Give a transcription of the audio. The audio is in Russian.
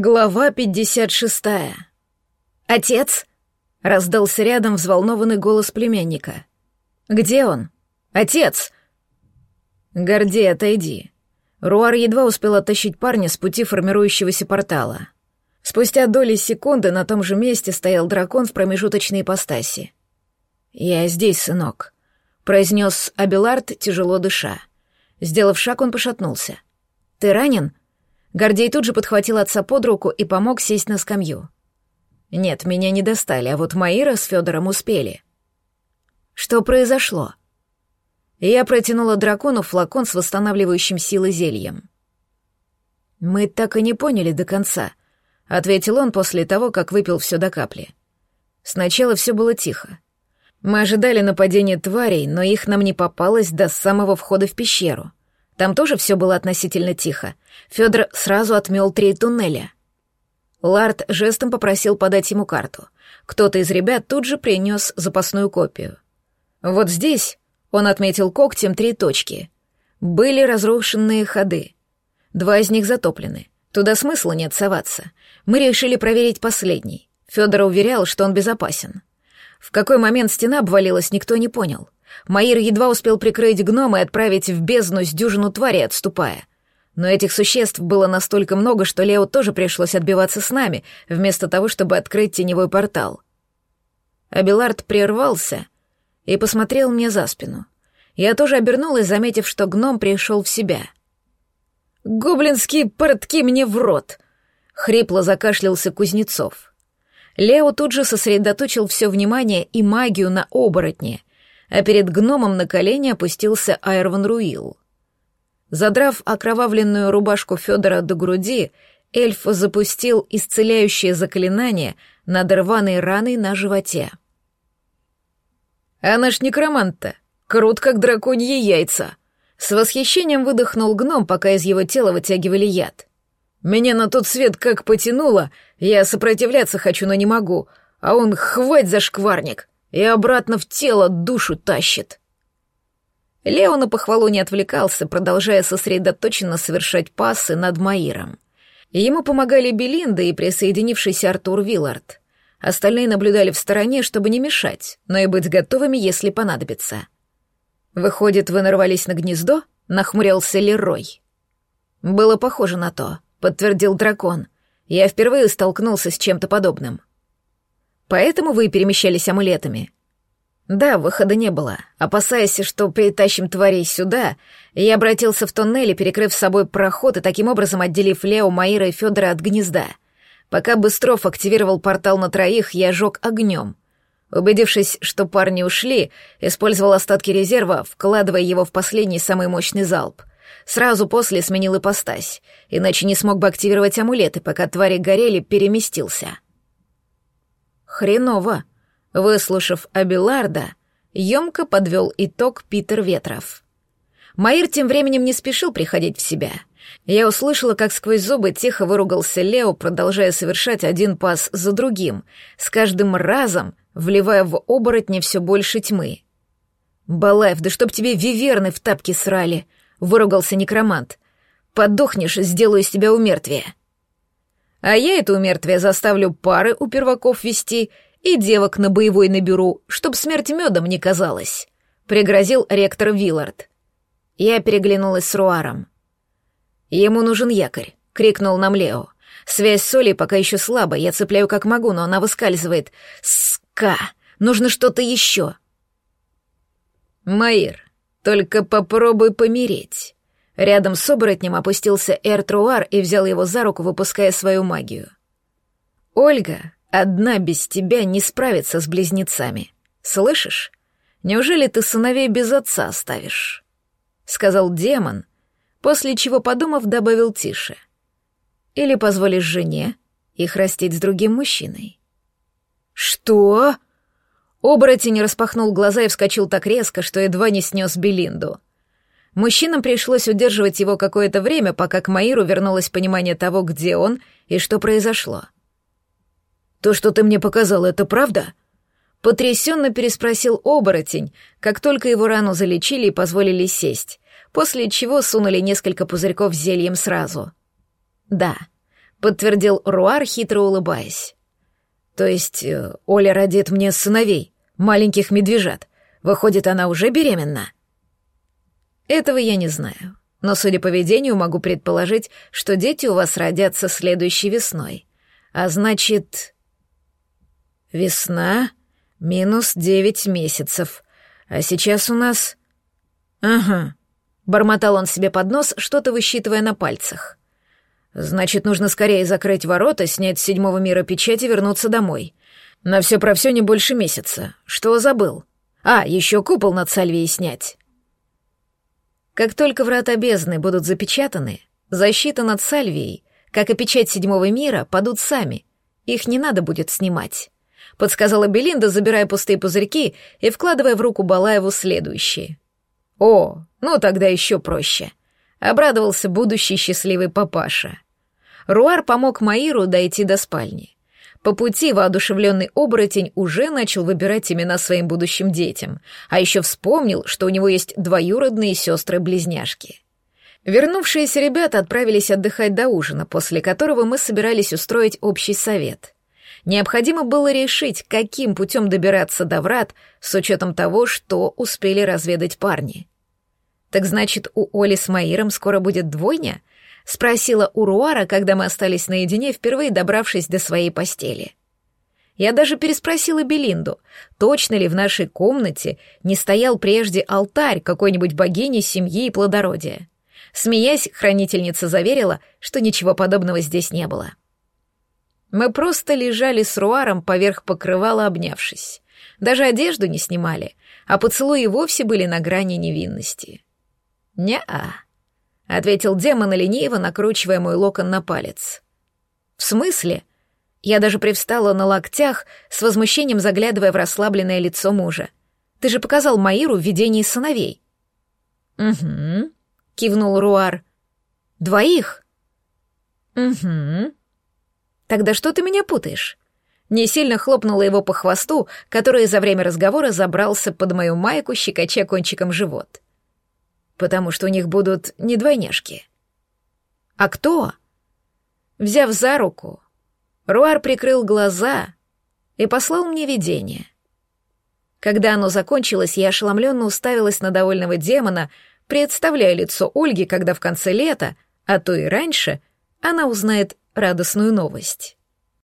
Глава 56. «Отец?» — раздался рядом взволнованный голос племянника. «Где он? Отец!» «Гордей, отойди». Руар едва успел оттащить парня с пути формирующегося портала. Спустя доли секунды на том же месте стоял дракон в промежуточной ипостаси. «Я здесь, сынок», — произнес Абелард, тяжело дыша. Сделав шаг, он пошатнулся. «Ты ранен?» Гордей тут же подхватил отца под руку и помог сесть на скамью. Нет, меня не достали, а вот Маира с Федором успели. Что произошло? Я протянула дракону флакон с восстанавливающим силы зельем. Мы так и не поняли до конца, ответил он после того, как выпил все до капли. Сначала все было тихо. Мы ожидали нападения тварей, но их нам не попалось до самого входа в пещеру. Там тоже все было относительно тихо. Федор сразу отмел три туннеля. Лард жестом попросил подать ему карту. Кто-то из ребят тут же принес запасную копию. Вот здесь он отметил когтем три точки. Были разрушенные ходы. Два из них затоплены. Туда смысла нет соваться. Мы решили проверить последний. Федор уверял, что он безопасен. В какой момент стена обвалилась, никто не понял. Маир едва успел прикрыть гнома и отправить в бездну с дюжину тварей, отступая. Но этих существ было настолько много, что Лео тоже пришлось отбиваться с нами, вместо того, чтобы открыть теневой портал. Абилард прервался и посмотрел мне за спину. Я тоже обернулась, заметив, что гном пришел в себя. «Гоблинские портки мне в рот!» — хрипло закашлялся Кузнецов. Лео тут же сосредоточил все внимание и магию на оборотне, а перед гномом на колени опустился Айрван Руил. Задрав окровавленную рубашку Федора до груди, эльф запустил исцеляющее заклинание над рваной раной на животе. «А наш некромант-то крут, как драконьи яйца!» С восхищением выдохнул гном, пока из его тела вытягивали яд. «Меня на тот свет как потянуло, я сопротивляться хочу, но не могу, а он хвать за шкварник!» И обратно в тело душу тащит. Лео на похвалу не отвлекался, продолжая сосредоточенно совершать пасы над Маиром. Ему помогали Белинда и присоединившийся Артур Виллард. Остальные наблюдали в стороне, чтобы не мешать, но и быть готовыми, если понадобится. «Выходит, вы нарвались на гнездо?» — нахмурился Лерой. «Было похоже на то», — подтвердил дракон. «Я впервые столкнулся с чем-то подобным». Поэтому вы перемещались амулетами?» «Да, выхода не было. Опасаясь, что перетащим тварей сюда, я обратился в туннель, перекрыв собой проход и таким образом отделив Лео, Маира и Федора от гнезда. Пока Быстров активировал портал на троих, я жег огнем. Убедившись, что парни ушли, использовал остатки резерва, вкладывая его в последний самый мощный залп. Сразу после сменил ипостась, иначе не смог бы активировать амулеты, пока твари горели, переместился. Хреново. Выслушав Абиларда, емко подвел итог Питер Ветров. Маир тем временем не спешил приходить в себя. Я услышала, как сквозь зубы тихо выругался Лео, продолжая совершать один пас за другим, с каждым разом вливая в оборотни все больше тьмы. «Балаев, да чтоб тебе виверны в тапки срали!» — выругался некромант. «Подохнешь, сделаю из тебя умертвие!» А я это умертвие заставлю пары у перваков вести и девок на боевой наберу, чтоб смерть медом не казалась», — пригрозил ректор Виллард. Я переглянулась с Руаром. «Ему нужен якорь», — крикнул нам Лео. «Связь с Олей пока еще слаба, я цепляю как могу, но она выскальзывает. Ска! Нужно что-то еще!» «Маир, только попробуй помереть», Рядом с оборотнем опустился Эртруар и взял его за руку, выпуская свою магию. «Ольга, одна без тебя не справится с близнецами. Слышишь? Неужели ты сыновей без отца оставишь?» — сказал демон, после чего, подумав, добавил тише. «Или позволишь жене их растить с другим мужчиной?» «Что?» Оборотень распахнул глаза и вскочил так резко, что едва не снес Белинду. Мужчинам пришлось удерживать его какое-то время, пока к Маиру вернулось понимание того, где он и что произошло. «То, что ты мне показал, это правда?» Потрясенно переспросил оборотень, как только его рану залечили и позволили сесть, после чего сунули несколько пузырьков зельем сразу. «Да, — подтвердил Руар, хитро улыбаясь. «То есть э, Оля родит мне сыновей, маленьких медвежат. Выходит, она уже беременна?» «Этого я не знаю, но, судя по поведению, могу предположить, что дети у вас родятся следующей весной. А значит...» «Весна минус девять месяцев. А сейчас у нас...» «Ага», — бормотал он себе под нос, что-то высчитывая на пальцах. «Значит, нужно скорее закрыть ворота, снять с седьмого мира печать и вернуться домой. На все про все не больше месяца. Что забыл? А, еще купол над Сальвией снять». Как только врата бездны будут запечатаны, защита над Сальвией, как и печать седьмого мира, падут сами. Их не надо будет снимать подсказала Белинда, забирая пустые пузырьки и вкладывая в руку Балаеву следующие. «О, ну тогда еще проще», — обрадовался будущий счастливый папаша. Руар помог Маиру дойти до спальни. По пути воодушевленный оборотень уже начал выбирать имена своим будущим детям, а еще вспомнил, что у него есть двоюродные сестры-близняшки. Вернувшиеся ребята отправились отдыхать до ужина, после которого мы собирались устроить общий совет. Необходимо было решить, каким путем добираться до врат с учетом того, что успели разведать парни. «Так значит, у Оли с Маиром скоро будет двойня?» — спросила Уруара, когда мы остались наедине, впервые добравшись до своей постели. Я даже переспросила Белинду, точно ли в нашей комнате не стоял прежде алтарь какой-нибудь богини семьи и плодородия. Смеясь, хранительница заверила, что ничего подобного здесь не было. — мы просто лежали с Руаром поверх покрывала, обнявшись. Даже одежду не снимали, а поцелуи вовсе были на грани невинности. «Не-а», — ответил демон лениво, накручивая мой локон на палец. «В смысле?» Я даже привстала на локтях, с возмущением заглядывая в расслабленное лицо мужа. «Ты же показал Маиру в видении сыновей». «Угу», — кивнул Руар. «Двоих?» «Угу», Тогда что ты меня путаешь? Не сильно хлопнула его по хвосту, который за время разговора забрался под мою майку, щекоча кончиком живот. Потому что у них будут не двойняшки. А кто? Взяв за руку, Руар прикрыл глаза и послал мне видение. Когда оно закончилось, я ошеломленно уставилась на довольного демона, представляя лицо Ольги, когда в конце лета, а то и раньше, она узнает радостную новость.